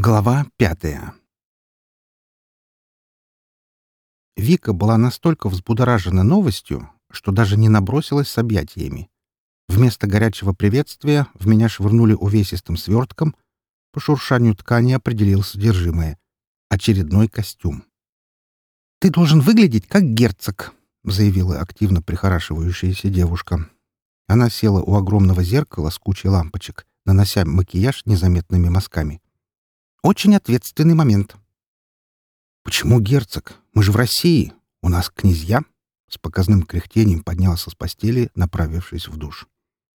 Глава пятая Вика была настолько взбудоражена новостью, что даже не набросилась с объятиями. Вместо горячего приветствия в меня швырнули увесистым свертком, по шуршанию ткани определил содержимое. Очередной костюм. «Ты должен выглядеть как герцог», — заявила активно прихорашивающаяся девушка. Она села у огромного зеркала с кучей лампочек, нанося макияж незаметными мазками. Очень ответственный момент. «Почему герцог? Мы же в России. У нас князья?» С показным кряхтением поднялся с постели, направившись в душ.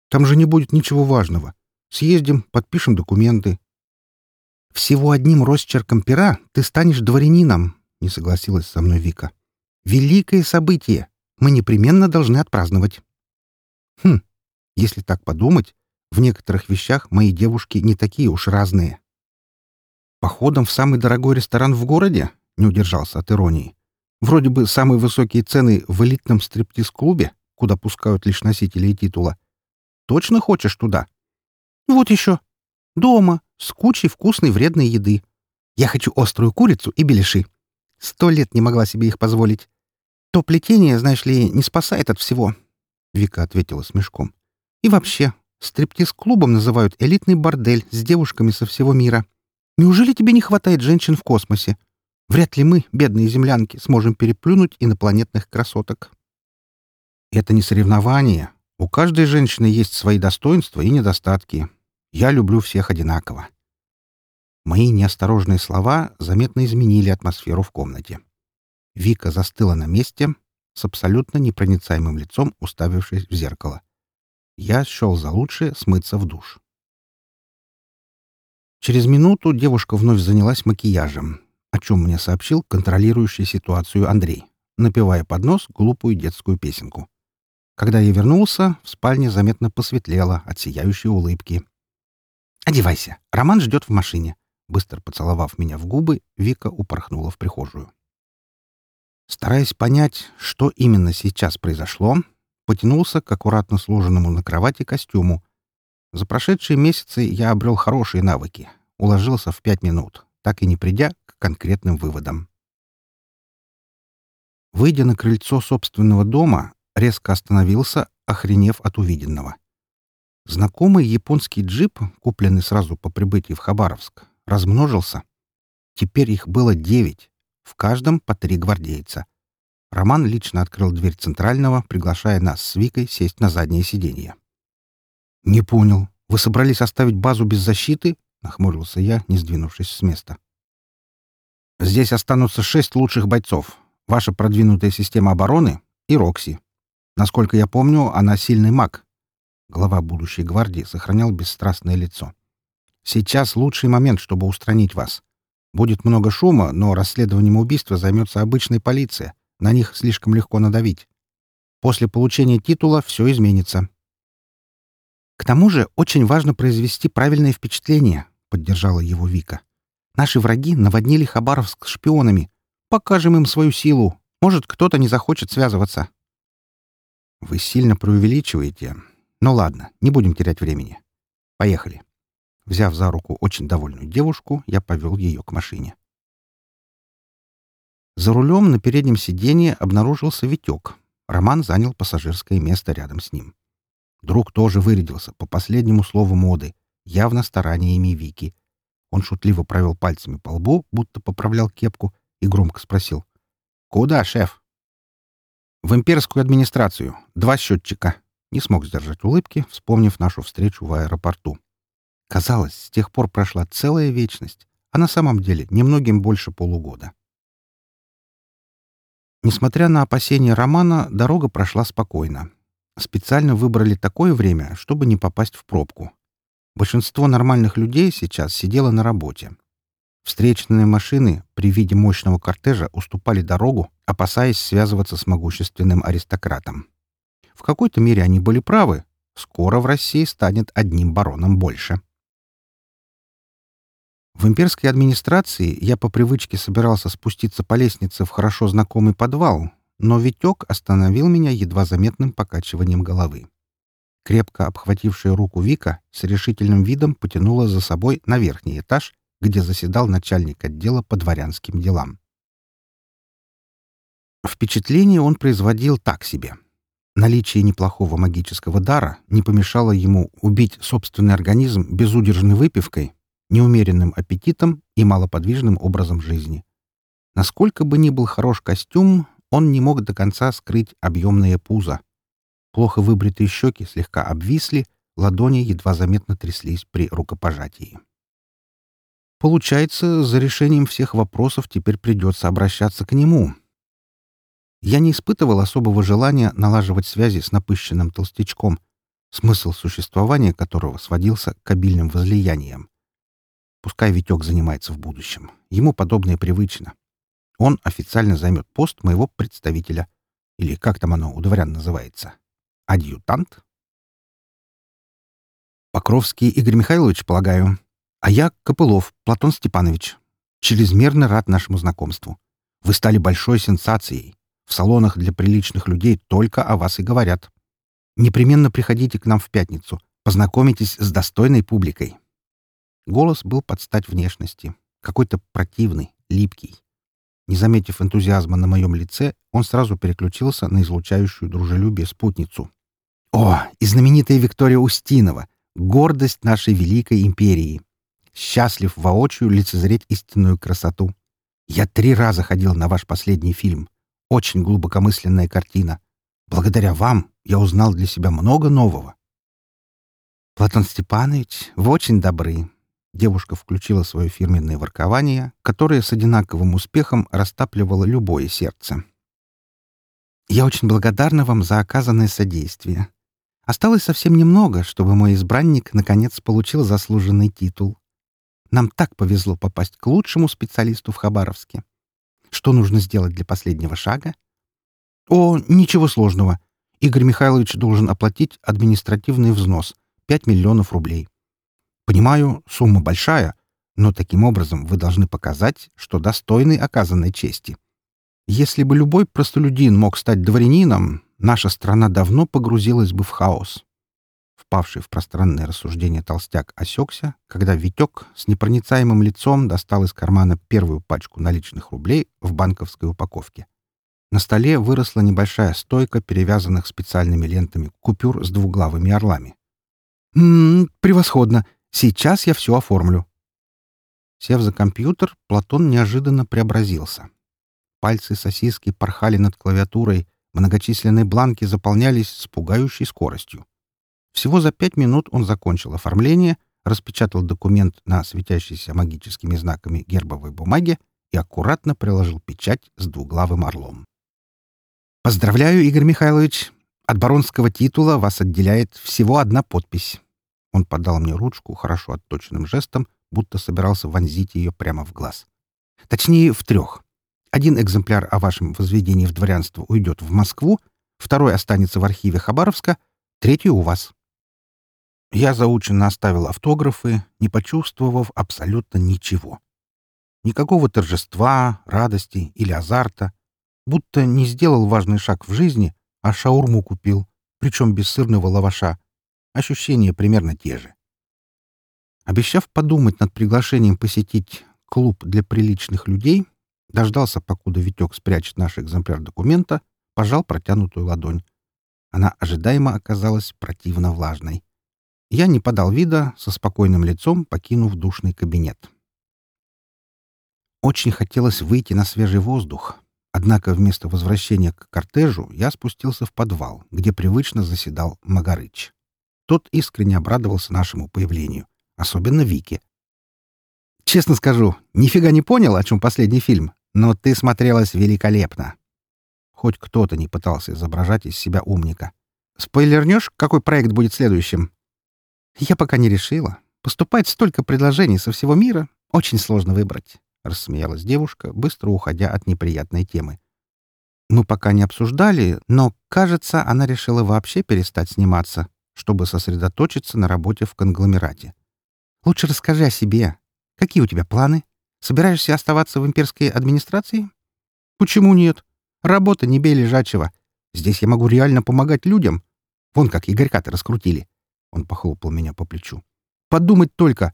«Там же не будет ничего важного. Съездим, подпишем документы». «Всего одним росчерком пера ты станешь дворянином», — не согласилась со мной Вика. «Великое событие. Мы непременно должны отпраздновать». «Хм, если так подумать, в некоторых вещах мои девушки не такие уж разные». Походом в самый дорогой ресторан в городе? Не удержался от иронии. Вроде бы самые высокие цены в элитном стриптиз-клубе, куда пускают лишь носителей титула. Точно хочешь туда? Вот еще. Дома, с кучей вкусной вредной еды. Я хочу острую курицу и беляши. Сто лет не могла себе их позволить. То плетение, знаешь ли, не спасает от всего. Вика ответила с мешком. И вообще, стриптиз-клубом называют элитный бордель с девушками со всего мира. Неужели тебе не хватает женщин в космосе? Вряд ли мы, бедные землянки, сможем переплюнуть инопланетных красоток. Это не соревнование. У каждой женщины есть свои достоинства и недостатки. Я люблю всех одинаково. Мои неосторожные слова заметно изменили атмосферу в комнате. Вика застыла на месте, с абсолютно непроницаемым лицом уставившись в зеркало. Я счел за лучшее смыться в душ. Через минуту девушка вновь занялась макияжем, о чем мне сообщил контролирующий ситуацию Андрей, напевая под нос глупую детскую песенку. Когда я вернулся, в спальне заметно посветлело от сияющей улыбки. «Одевайся, Роман ждет в машине». Быстро поцеловав меня в губы, Вика упорхнула в прихожую. Стараясь понять, что именно сейчас произошло, потянулся к аккуратно сложенному на кровати костюму, за прошедшие месяцы я обрел хорошие навыки, уложился в пять минут, так и не придя к конкретным выводам. Выйдя на крыльцо собственного дома, резко остановился, охренев от увиденного. Знакомый японский джип, купленный сразу по прибытии в Хабаровск, размножился. Теперь их было девять, в каждом по три гвардейца. Роман лично открыл дверь центрального, приглашая нас с Викой сесть на заднее сиденье. «Не понял. Вы собрались оставить базу без защиты?» — нахмурился я, не сдвинувшись с места. «Здесь останутся шесть лучших бойцов. Ваша продвинутая система обороны и Рокси. Насколько я помню, она сильный маг». Глава будущей гвардии сохранял бесстрастное лицо. «Сейчас лучший момент, чтобы устранить вас. Будет много шума, но расследованием убийства займется обычная полиция. На них слишком легко надавить. После получения титула все изменится. К тому же очень важно произвести правильное впечатление, поддержала его Вика. Наши враги наводнили Хабаровск шпионами. Покажем им свою силу. Может, кто-то не захочет связываться. Вы сильно преувеличиваете. Ну ладно, не будем терять времени. Поехали. Взяв за руку очень довольную девушку, я повел ее к машине. За рулем на переднем сиденье обнаружился Витек. Роман занял пассажирское место рядом с ним. Друг тоже вырядился по последнему слову моды, явно стараниями Вики. Он шутливо провел пальцами по лбу, будто поправлял кепку, и громко спросил. «Куда, шеф?» «В имперскую администрацию. Два счетчика». Не смог сдержать улыбки, вспомнив нашу встречу в аэропорту. Казалось, с тех пор прошла целая вечность, а на самом деле немногим больше полугода. Несмотря на опасения Романа, дорога прошла спокойно. Специально выбрали такое время, чтобы не попасть в пробку. Большинство нормальных людей сейчас сидело на работе. Встречные машины при виде мощного кортежа уступали дорогу, опасаясь связываться с могущественным аристократом. В какой-то мере они были правы. Скоро в России станет одним бароном больше. В имперской администрации я по привычке собирался спуститься по лестнице в хорошо знакомый подвал, но Витек остановил меня едва заметным покачиванием головы. Крепко обхватившая руку Вика с решительным видом потянула за собой на верхний этаж где заседал начальник отдела по дворянским делам. Впечатление он производил так себе. Наличие неплохого магического дара не помешало ему убить собственный организм безудержной выпивкой, неумеренным аппетитом и малоподвижным образом жизни. Насколько бы ни был хорош костюм, он не мог до конца скрыть объемное пузо. Плохо выбритые щеки слегка обвисли, ладони едва заметно тряслись при рукопожатии. Получается, за решением всех вопросов теперь придется обращаться к нему. Я не испытывал особого желания налаживать связи с напыщенным толстячком, смысл существования которого сводился к обильным возлияниям. Пускай Витек занимается в будущем. Ему подобное привычно. Он официально займет пост моего представителя. Или как там оно у дворян называется? Адъютант? Покровский Игорь Михайлович, полагаю. А я Копылов Платон Степанович. Чрезмерно рад нашему знакомству. Вы стали большой сенсацией. В салонах для приличных людей только о вас и говорят. Непременно приходите к нам в пятницу. Познакомитесь с достойной публикой. Голос был под стать внешности. Какой-то противный, липкий. Не заметив энтузиазма на моем лице, он сразу переключился на излучающую дружелюбие спутницу. «О, и знаменитая Виктория Устинова! Гордость нашей великой империи! Счастлив воочию лицезреть истинную красоту! Я три раза ходил на ваш последний фильм. Очень глубокомысленная картина. Благодаря вам я узнал для себя много нового». «Платон Степанович, вы очень добры. Девушка включила свое фирменное воркование, которое с одинаковым успехом растапливало любое сердце. «Я очень благодарна вам за оказанное содействие. Осталось совсем немного, чтобы мой избранник наконец получил заслуженный титул. Нам так повезло попасть к лучшему специалисту в Хабаровске. Что нужно сделать для последнего шага? О, ничего сложного. Игорь Михайлович должен оплатить административный взнос — 5 миллионов рублей. Понимаю, сумма большая, но таким образом вы должны показать, что достойны оказанной чести. Если бы любой простолюдин мог стать дворянином, наша страна давно погрузилась бы в хаос. Впавший в пространное рассуждение толстяк осекся, когда Витек с непроницаемым лицом достал из кармана первую пачку наличных рублей в банковской упаковке. На столе выросла небольшая стойка, перевязанных специальными лентами купюр с двуглавыми орлами. «М-м, превосходно! Сейчас я все оформлю». Сев за компьютер, Платон неожиданно преобразился. Пальцы сосиски порхали над клавиатурой, многочисленные бланки заполнялись с пугающей скоростью. Всего за пять минут он закончил оформление, распечатал документ на светящейся магическими знаками гербовой бумаге и аккуратно приложил печать с двуглавым орлом. «Поздравляю, Игорь Михайлович! От баронского титула вас отделяет всего одна подпись. Он подал мне ручку хорошо отточенным жестом, будто собирался вонзить ее прямо в глаз. Точнее, в трех. Один экземпляр о вашем возведении в дворянство уйдет в Москву, второй останется в архиве Хабаровска, третий у вас. Я заученно оставил автографы, не почувствовав абсолютно ничего. Никакого торжества, радости или азарта. Будто не сделал важный шаг в жизни, а шаурму купил, причем без сырного лаваша, Ощущения примерно те же. Обещав подумать над приглашением посетить клуб для приличных людей, дождался, покуда Витек спрячет наш экземпляр документа, пожал протянутую ладонь. Она ожидаемо оказалась противно влажной. Я не подал вида, со спокойным лицом покинув душный кабинет. Очень хотелось выйти на свежий воздух, однако вместо возвращения к кортежу я спустился в подвал, где привычно заседал Магарыч. Тот искренне обрадовался нашему появлению, особенно Вике. «Честно скажу, нифига не понял, о чем последний фильм, но ты смотрелась великолепно». Хоть кто-то не пытался изображать из себя умника. «Спойлернешь, какой проект будет следующим?» «Я пока не решила. Поступать столько предложений со всего мира очень сложно выбрать», — рассмеялась девушка, быстро уходя от неприятной темы. Мы пока не обсуждали, но, кажется, она решила вообще перестать сниматься, чтобы сосредоточиться на работе в конгломерате. «Лучше расскажи о себе. Какие у тебя планы? Собираешься оставаться в имперской администрации?» «Почему нет? Работа не бей лежачего. Здесь я могу реально помогать людям. Вон как Игорька-то раскрутили». Он похлопал меня по плечу. «Подумать только.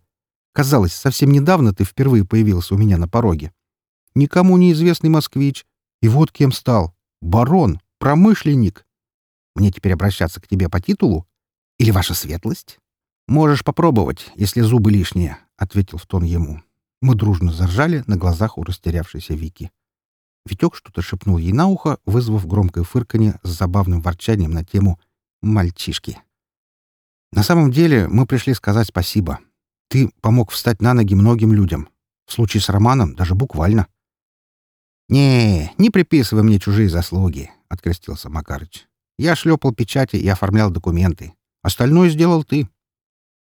Казалось, совсем недавно ты впервые появился у меня на пороге. Никому неизвестный москвич. И вот кем стал. Барон, промышленник. Мне теперь обращаться к тебе по титулу? Или ваша светлость? Можешь попробовать, если зубы лишние, — ответил в тон ему. Мы дружно заржали на глазах у растерявшейся Вики. Витек что-то шепнул ей на ухо, вызвав громкое фырканье с забавным ворчанием на тему «мальчишки». На самом деле мы пришли сказать спасибо. Ты помог встать на ноги многим людям. В случае с Романом даже буквально. «Не, не приписывай мне чужие заслуги», — открестился Макарыч. «Я шлепал печати и оформлял документы. Остальное сделал ты.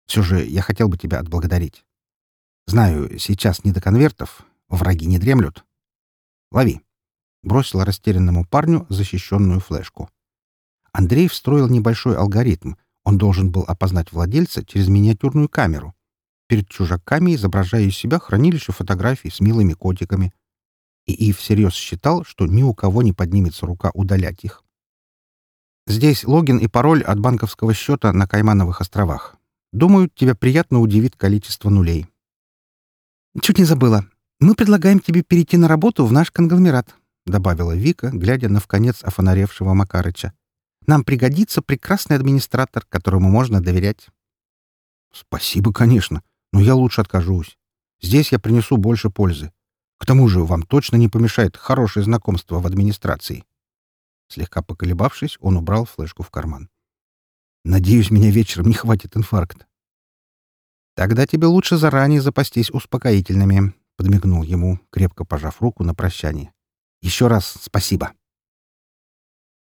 Все же я хотел бы тебя отблагодарить. Знаю, сейчас не до конвертов, враги не дремлют. Лови». Бросил растерянному парню защищенную флешку. Андрей встроил небольшой алгоритм. Он должен был опознать владельца через миниатюрную камеру перед чужаками изображая из себя хранилище фотографий с милыми котиками. И Ив всерьез считал, что ни у кого не поднимется рука удалять их. Здесь логин и пароль от банковского счета на Каймановых островах. Думаю, тебя приятно удивит количество нулей. Чуть не забыла. Мы предлагаем тебе перейти на работу в наш конгломерат, добавила Вика, глядя на вконец офонаревшего Макарыча. Нам пригодится прекрасный администратор, которому можно доверять. Спасибо, конечно но я лучше откажусь. Здесь я принесу больше пользы. К тому же вам точно не помешает хорошее знакомство в администрации. Слегка поколебавшись, он убрал флешку в карман. Надеюсь, меня вечером не хватит инфаркт. Тогда тебе лучше заранее запастись успокоительными, подмигнул ему, крепко пожав руку на прощание. Еще раз спасибо.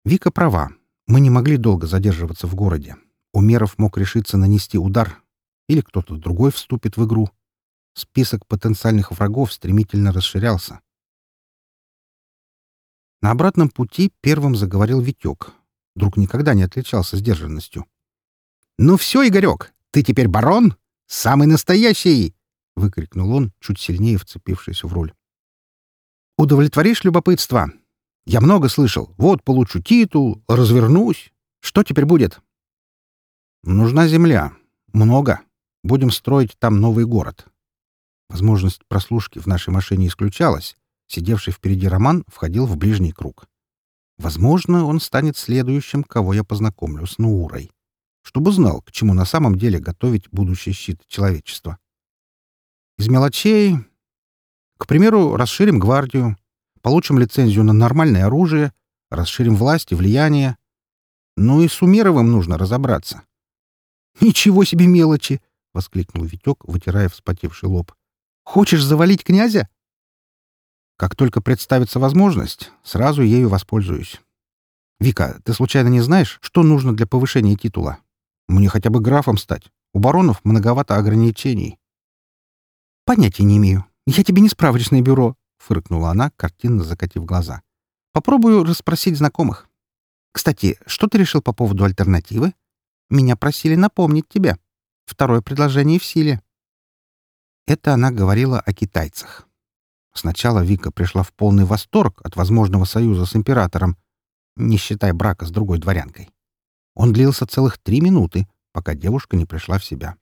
Вика права. Мы не могли долго задерживаться в городе. Умеров мог решиться нанести удар, или кто-то другой вступит в игру. Список потенциальных врагов стремительно расширялся. На обратном пути первым заговорил Витек. Друг никогда не отличался сдержанностью. «Ну все, Игорек, ты теперь барон? Самый настоящий!» — выкрикнул он, чуть сильнее вцепившись в руль. «Удовлетворишь любопытство? Я много слышал. Вот получу титул, развернусь. Что теперь будет?» «Нужна земля. Много. Будем строить там новый город. Возможность прослушки в нашей машине исключалась. Сидевший впереди Роман входил в ближний круг. Возможно, он станет следующим, кого я познакомлю с Нуурой, чтобы знал, к чему на самом деле готовить будущий щит человечества. Из мелочей... К примеру, расширим гвардию, получим лицензию на нормальное оружие, расширим власть и влияние. Ну и с Умеровым нужно разобраться. Ничего себе мелочи! — воскликнул Витек, вытирая вспотевший лоб. «Хочешь завалить князя?» «Как только представится возможность, сразу ею воспользуюсь. Вика, ты случайно не знаешь, что нужно для повышения титула? Мне хотя бы графом стать. У баронов многовато ограничений». «Понятия не имею. Я тебе не справочное бюро», — фыркнула она, картинно закатив глаза. «Попробую расспросить знакомых. Кстати, что ты решил по поводу альтернативы? Меня просили напомнить тебе». Второе предложение в силе. Это она говорила о китайцах. Сначала Вика пришла в полный восторг от возможного союза с императором, не считая брака с другой дворянкой. Он длился целых три минуты, пока девушка не пришла в себя.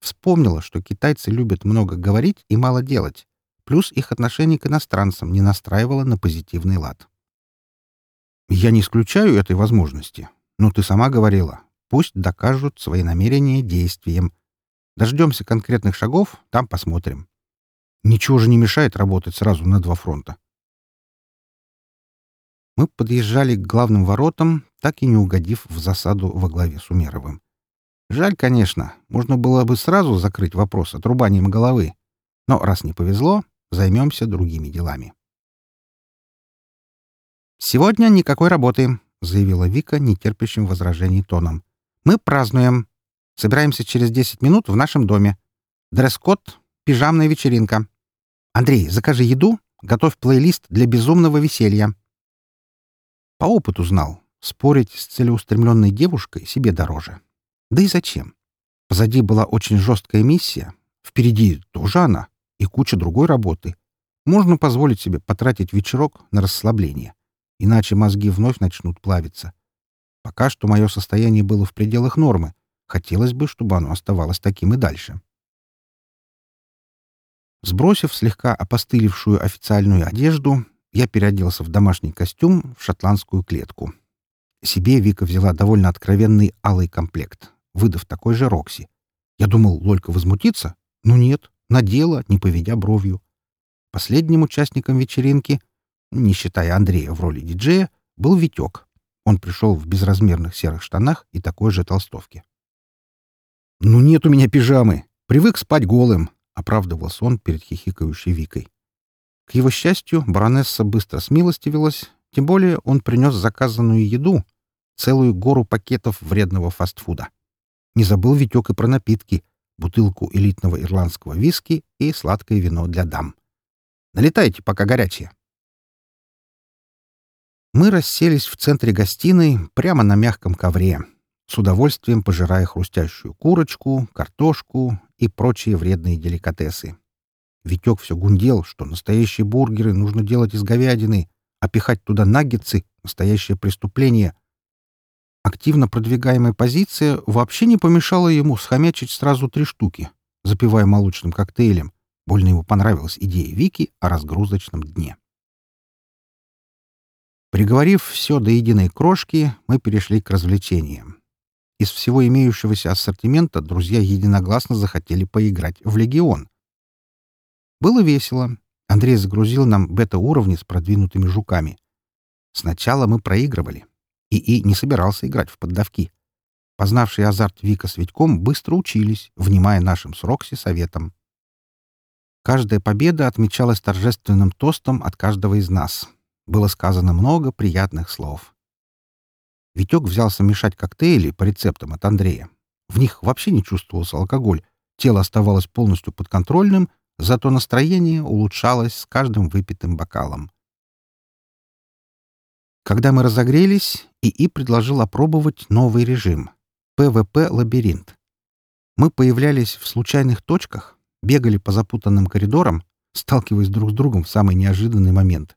Вспомнила, что китайцы любят много говорить и мало делать, плюс их отношение к иностранцам не настраивало на позитивный лад. «Я не исключаю этой возможности, но ты сама говорила, Пусть докажут свои намерения действием. Дождемся конкретных шагов, там посмотрим. Ничего же не мешает работать сразу на два фронта. Мы подъезжали к главным воротам, так и не угодив в засаду во главе с Умеровым. Жаль, конечно, можно было бы сразу закрыть вопрос отрубанием головы. Но раз не повезло, займемся другими делами. «Сегодня никакой работы», — заявила Вика нетерпящим возражений тоном. Мы празднуем. Собираемся через 10 минут в нашем доме. Дресс-код — пижамная вечеринка. Андрей, закажи еду, готовь плейлист для безумного веселья. По опыту знал, спорить с целеустремленной девушкой себе дороже. Да и зачем? Позади была очень жесткая миссия, впереди тоже она и куча другой работы. Можно позволить себе потратить вечерок на расслабление, иначе мозги вновь начнут плавиться. Пока что мое состояние было в пределах нормы. Хотелось бы, чтобы оно оставалось таким и дальше. Сбросив слегка опостылевшую официальную одежду, я переоделся в домашний костюм в шотландскую клетку. Себе Вика взяла довольно откровенный алый комплект, выдав такой же Рокси. Я думал, Лолька возмутится, но нет, надела, не поведя бровью. Последним участником вечеринки, не считая Андрея в роли диджея, был Витек. Он пришел в безразмерных серых штанах и такой же толстовке. «Ну нет у меня пижамы. Привык спать голым», — оправдывался он перед хихикающей Викой. К его счастью, баронесса быстро смилостивилась, тем более он принес заказанную еду, целую гору пакетов вредного фастфуда. Не забыл Витек и про напитки, бутылку элитного ирландского виски и сладкое вино для дам. Налетайте, пока горячее. Мы расселись в центре гостиной прямо на мягком ковре, с удовольствием пожирая хрустящую курочку, картошку и прочие вредные деликатесы. Витек все гундел, что настоящие бургеры нужно делать из говядины, а пихать туда наггетсы — настоящее преступление — Активно продвигаемая позиция вообще не помешала ему схомячить сразу три штуки, запивая молочным коктейлем. Больно ему понравилась идея Вики о разгрузочном дне. Приговорив все до единой крошки, мы перешли к развлечениям. Из всего имеющегося ассортимента друзья единогласно захотели поиграть в «Легион». Было весело. Андрей загрузил нам бета-уровни с продвинутыми жуками. Сначала мы проигрывали — ИИ не собирался играть в поддавки. Познавшие азарт Вика с Витьком быстро учились, внимая нашим с Рокси советам. Каждая победа отмечалась торжественным тостом от каждого из нас. Было сказано много приятных слов. Витек взялся мешать коктейли по рецептам от Андрея. В них вообще не чувствовался алкоголь, тело оставалось полностью подконтрольным, зато настроение улучшалось с каждым выпитым бокалом. Когда мы разогрелись, ИИ предложил опробовать новый режим — PvP -лабиринт. Мы появлялись в случайных точках, бегали по запутанным коридорам, сталкиваясь друг с другом в самый неожиданный момент.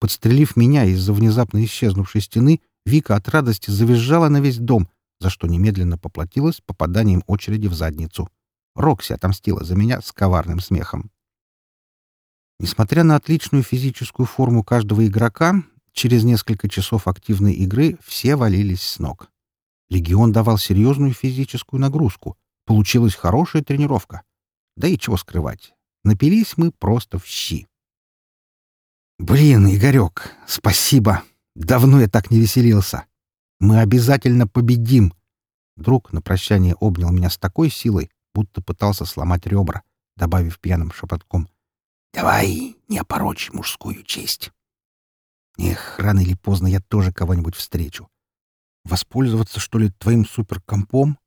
Подстрелив меня из-за внезапно исчезнувшей стены, Вика от радости завизжала на весь дом, за что немедленно поплатилась попаданием очереди в задницу. Рокси отомстила за меня с коварным смехом. Несмотря на отличную физическую форму каждого игрока, Через несколько часов активной игры все валились с ног. Легион давал серьезную физическую нагрузку. Получилась хорошая тренировка. Да и чего скрывать. Напились мы просто в щи. «Блин, Игорек, спасибо! Давно я так не веселился! Мы обязательно победим!» Друг на прощание обнял меня с такой силой, будто пытался сломать ребра, добавив пьяным шепотком. «Давай не опорочь мужскую честь!» Эх, рано или поздно я тоже кого-нибудь встречу. Воспользоваться, что ли, твоим суперкомпом?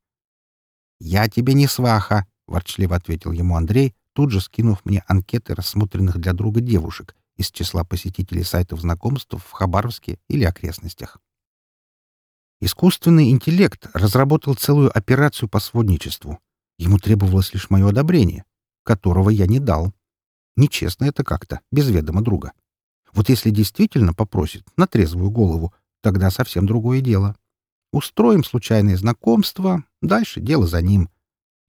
Я тебе не сваха, — ворчливо ответил ему Андрей, тут же скинув мне анкеты рассмотренных для друга девушек из числа посетителей сайтов знакомств в Хабаровске или окрестностях. Искусственный интеллект разработал целую операцию по сводничеству. Ему требовалось лишь мое одобрение, которого я не дал. Нечестно это как-то, без ведома друга. Вот если действительно попросит, на трезвую голову, тогда совсем другое дело. Устроим случайное знакомство, дальше дело за ним.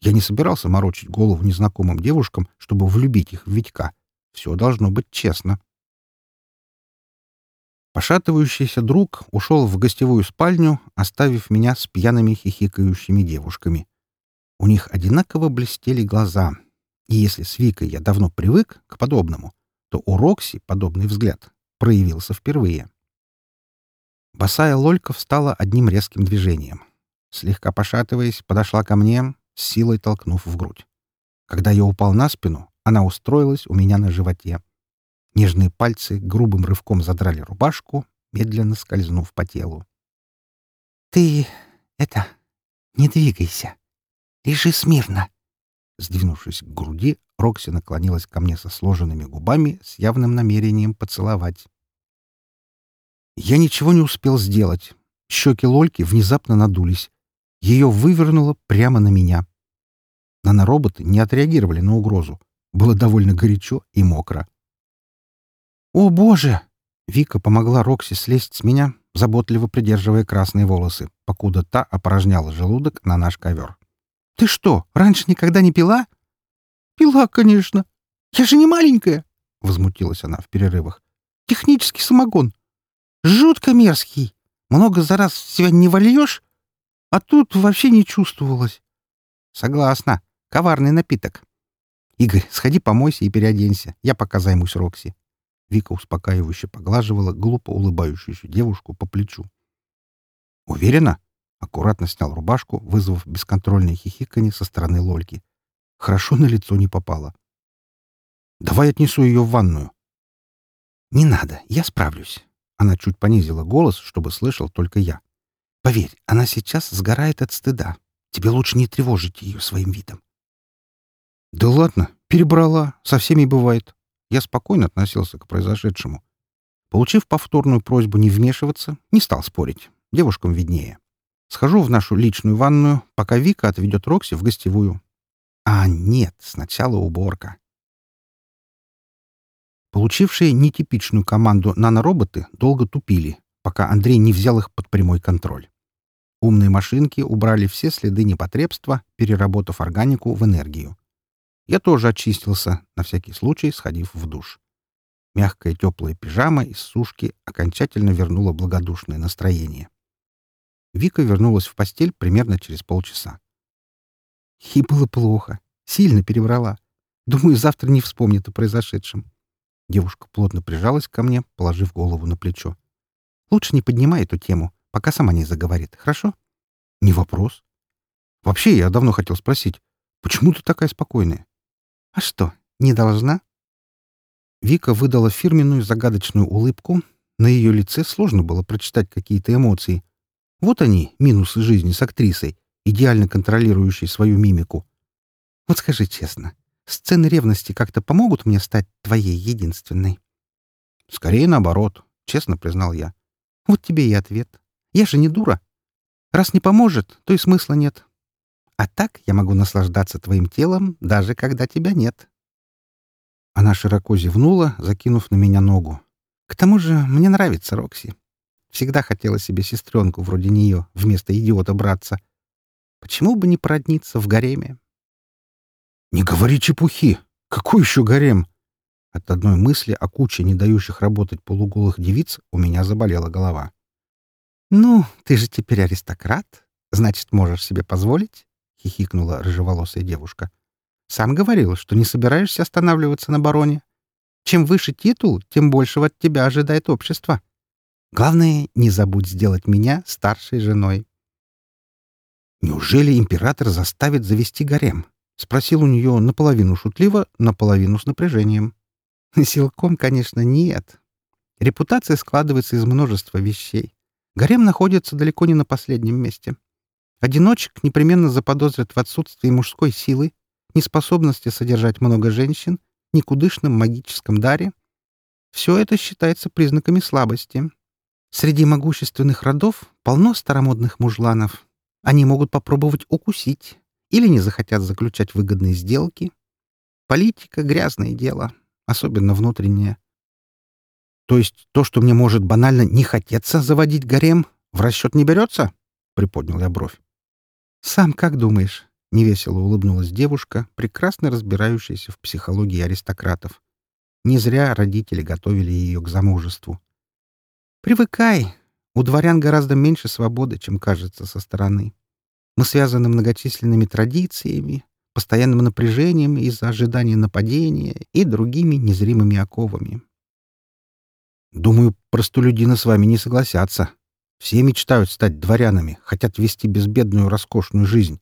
Я не собирался морочить голову незнакомым девушкам, чтобы влюбить их в Витька. Все должно быть честно. Пошатывающийся друг ушел в гостевую спальню, оставив меня с пьяными хихикающими девушками. У них одинаково блестели глаза. И если с Викой я давно привык к подобному, то у Рокси подобный взгляд проявился впервые. Босая Лолька встала одним резким движением. Слегка пошатываясь, подошла ко мне, с силой толкнув в грудь. Когда я упал на спину, она устроилась у меня на животе. Нежные пальцы грубым рывком задрали рубашку, медленно скользнув по телу. «Ты... это... не двигайся. Лежи смирно!» Сдвинувшись к груди, Рокси наклонилась ко мне со сложенными губами с явным намерением поцеловать. Я ничего не успел сделать. Щеки Лольки внезапно надулись. Ее вывернуло прямо на меня. Нанороботы не отреагировали на угрозу. Было довольно горячо и мокро. «О, Боже!» Вика помогла Рокси слезть с меня, заботливо придерживая красные волосы, покуда та опорожняла желудок на наш ковер. «Ты что, раньше никогда не пила?» «Пила, конечно. Я же не маленькая!» — возмутилась она в перерывах. «Технический самогон. Жутко мерзкий. Много за раз в себя не вольешь, а тут вообще не чувствовалось». «Согласна. Коварный напиток. Игорь, сходи помойся и переоденься. Я пока займусь Рокси». Вика успокаивающе поглаживала глупо улыбающуюся девушку по плечу. «Уверена?» — аккуратно снял рубашку, вызвав бесконтрольное хихиканье со стороны Лольки. Хорошо на лицо не попало. «Давай отнесу ее в ванную». «Не надо, я справлюсь». Она чуть понизила голос, чтобы слышал только я. «Поверь, она сейчас сгорает от стыда. Тебе лучше не тревожить ее своим видом». «Да ладно, перебрала. Со всеми бывает». Я спокойно относился к произошедшему. Получив повторную просьбу не вмешиваться, не стал спорить. Девушкам виднее. Схожу в нашу личную ванную, пока Вика отведет Рокси в гостевую. А нет, сначала уборка. Получившие нетипичную команду нанороботы долго тупили, пока Андрей не взял их под прямой контроль. Умные машинки убрали все следы непотребства, переработав органику в энергию. Я тоже очистился, на всякий случай сходив в душ. Мягкая теплая пижама из сушки окончательно вернула благодушное настроение. Вика вернулась в постель примерно через полчаса. Ей было плохо. Сильно перебрала. Думаю, завтра не вспомнит о произошедшем. Девушка плотно прижалась ко мне, положив голову на плечо. Лучше не поднимай эту тему, пока сама не заговорит, хорошо? Не вопрос. Вообще, я давно хотел спросить, почему ты такая спокойная? А что, не должна? Вика выдала фирменную загадочную улыбку. На ее лице сложно было прочитать какие-то эмоции. Вот они, минусы жизни с актрисой, идеально контролирующей свою мимику. Вот скажи честно, сцены ревности как-то помогут мне стать твоей единственной? Скорее наоборот, честно признал я. Вот тебе и ответ. Я же не дура. Раз не поможет, то и смысла нет. А так я могу наслаждаться твоим телом, даже когда тебя нет. Она широко зевнула, закинув на меня ногу. К тому же мне нравится Рокси. Всегда хотела себе сестренку вроде нее, вместо идиота-братца. Почему бы не породниться в гареме? «Не говори чепухи! Какой еще гарем?» От одной мысли о куче не дающих работать полуголых девиц у меня заболела голова. «Ну, ты же теперь аристократ, значит, можешь себе позволить?» — хихикнула рыжеволосая девушка. «Сам говорил, что не собираешься останавливаться на бароне. Чем выше титул, тем большего от тебя ожидает общество. Главное, не забудь сделать меня старшей женой». «Неужели император заставит завести гарем?» — спросил у нее наполовину шутливо, наполовину с напряжением. «Силком, конечно, нет. Репутация складывается из множества вещей. Гарем находится далеко не на последнем месте. Одиночек непременно заподозрят в отсутствии мужской силы, неспособности содержать много женщин, никудышном магическом даре. Все это считается признаками слабости. Среди могущественных родов полно старомодных мужланов. Они могут попробовать укусить или не захотят заключать выгодные сделки. Политика — грязное дело, особенно внутреннее. То есть то, что мне может банально не хотеться заводить гарем, в расчет не берется? — приподнял я бровь. «Сам как думаешь?» — невесело улыбнулась девушка, прекрасно разбирающаяся в психологии аристократов. Не зря родители готовили ее к замужеству. «Привыкай. У дворян гораздо меньше свободы, чем кажется со стороны. Мы связаны многочисленными традициями, постоянным напряжением из-за ожидания нападения и другими незримыми оковами. Думаю, простолюдины с вами не согласятся, все мечтают стать дворянами, хотят вести безбедную роскошную жизнь.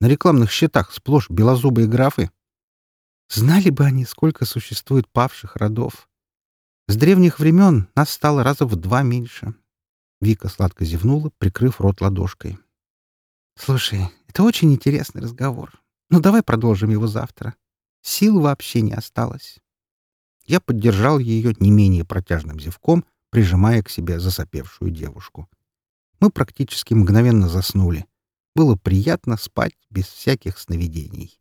На рекламных счетах сплошь белозубые графы. Знали бы они, сколько существует павших родов. С древних времен нас стало раза в два меньше. Вика сладко зевнула, прикрыв рот ладошкой. «Слушай, это очень интересный разговор. Ну, давай продолжим его завтра. Сил вообще не осталось». Я поддержал ее не менее протяжным зевком — прижимая к себе засопевшую девушку. Мы практически мгновенно заснули. Было приятно спать без всяких сновидений.